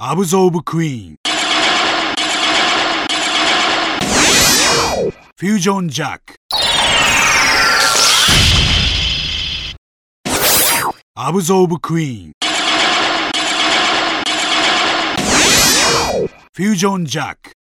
アブゾーブクイーンフュージョンジャックアブゾーブクイーンフュージョンジャック